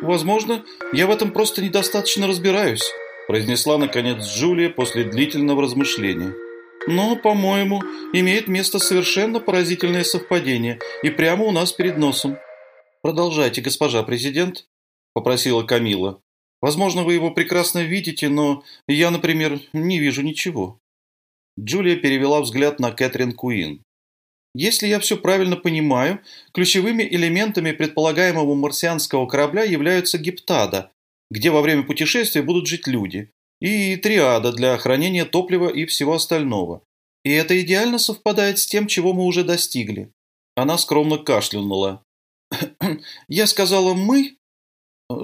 Возможно, я в этом просто недостаточно разбираюсь, произнесла наконец Джулия после длительного размышления. Но, по-моему, имеет место совершенно поразительное совпадение и прямо у нас перед носом. Продолжайте, госпожа президент, попросила Камила. Возможно, вы его прекрасно видите, но я, например, не вижу ничего. Джулия перевела взгляд на Кэтрин Куин. Если я все правильно понимаю, ключевыми элементами предполагаемого марсианского корабля являются гептада, где во время путешествия будут жить люди, и триада для хранения топлива и всего остального. И это идеально совпадает с тем, чего мы уже достигли. Она скромно кашлянула. «Я сказала «мы»?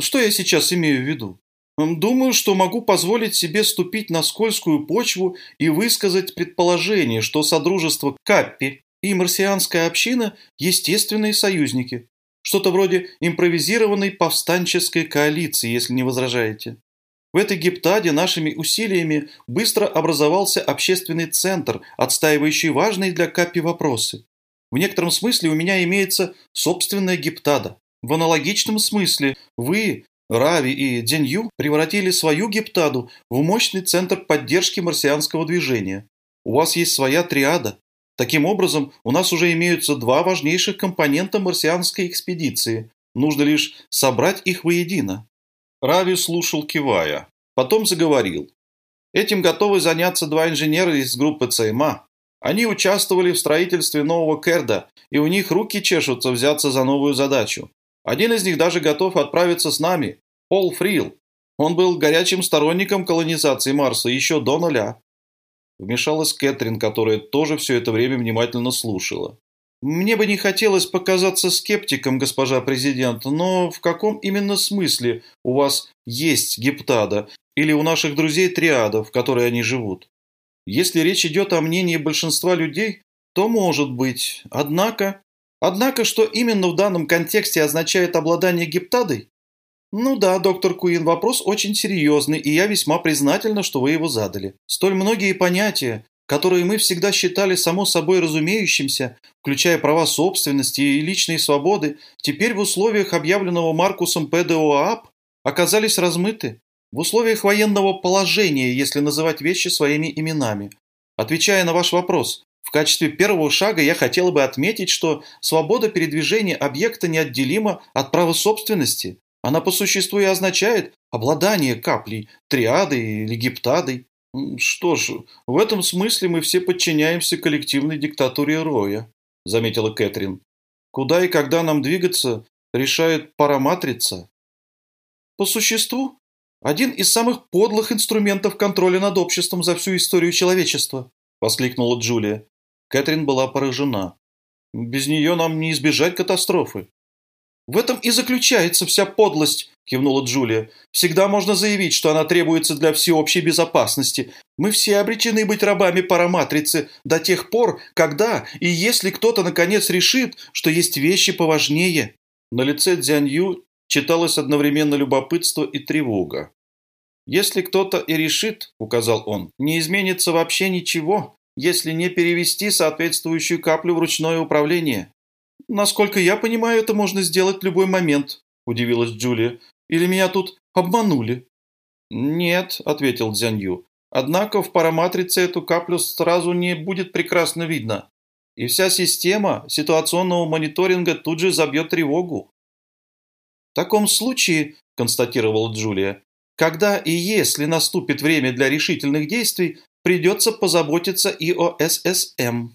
Что я сейчас имею в виду? Думаю, что могу позволить себе ступить на скользкую почву и высказать предположение, что Содружество Каппи и марсианская община – естественные союзники. Что-то вроде импровизированной повстанческой коалиции, если не возражаете. В этой гептаде нашими усилиями быстро образовался общественный центр, отстаивающий важные для Каппи вопросы. В некотором смысле у меня имеется собственная гептада. В аналогичном смысле вы, Рави и Денью превратили свою гептаду в мощный центр поддержки марсианского движения. У вас есть своя триада. Таким образом, у нас уже имеются два важнейших компонента марсианской экспедиции. Нужно лишь собрать их воедино. Рави слушал, кивая. Потом заговорил. Этим готовы заняться два инженера из группы ЦМА. Они участвовали в строительстве нового Керда, и у них руки чешутся взяться за новую задачу. Один из них даже готов отправиться с нами, Пол Фрил. Он был горячим сторонником колонизации Марса еще до нуля. Вмешалась Кэтрин, которая тоже все это время внимательно слушала. «Мне бы не хотелось показаться скептиком, госпожа президент, но в каком именно смысле у вас есть гептада или у наших друзей триада, в которой они живут? Если речь идет о мнении большинства людей, то может быть. Однако, Однако, что именно в данном контексте означает обладание гептадой? Ну да, доктор Куин, вопрос очень серьезный, и я весьма признательна, что вы его задали. Столь многие понятия, которые мы всегда считали само собой разумеющимся, включая права собственности и личные свободы, теперь в условиях объявленного Маркусом ПДОАП оказались размыты. В условиях военного положения, если называть вещи своими именами. Отвечая на ваш вопрос, в качестве первого шага я хотела бы отметить, что свобода передвижения объекта неотделима от права собственности. Она по существу и означает обладание каплей, триадой или гептадой. Что ж, в этом смысле мы все подчиняемся коллективной диктатуре Роя, заметила Кэтрин. Куда и когда нам двигаться, решает параматрица. По существу, один из самых подлых инструментов контроля над обществом за всю историю человечества, воскликнула Джулия. Кэтрин была поражена. «Без нее нам не избежать катастрофы». «В этом и заключается вся подлость», – кивнула Джулия. «Всегда можно заявить, что она требуется для всеобщей безопасности. Мы все обречены быть рабами параматрицы до тех пор, когда и если кто-то наконец решит, что есть вещи поважнее». На лице Дзянью читалось одновременно любопытство и тревога. «Если кто-то и решит, — указал он, — не изменится вообще ничего, если не перевести соответствующую каплю в ручное управление. Насколько я понимаю, это можно сделать в любой момент, удивилась Джулия. Или меня тут обманули? Нет, ответил Дзянью. Однако в параматрице эту каплю сразу не будет прекрасно видно. И вся система ситуационного мониторинга тут же забьет тревогу. В таком случае, констатировала Джулия, когда и если наступит время для решительных действий, придется позаботиться и о ССМ.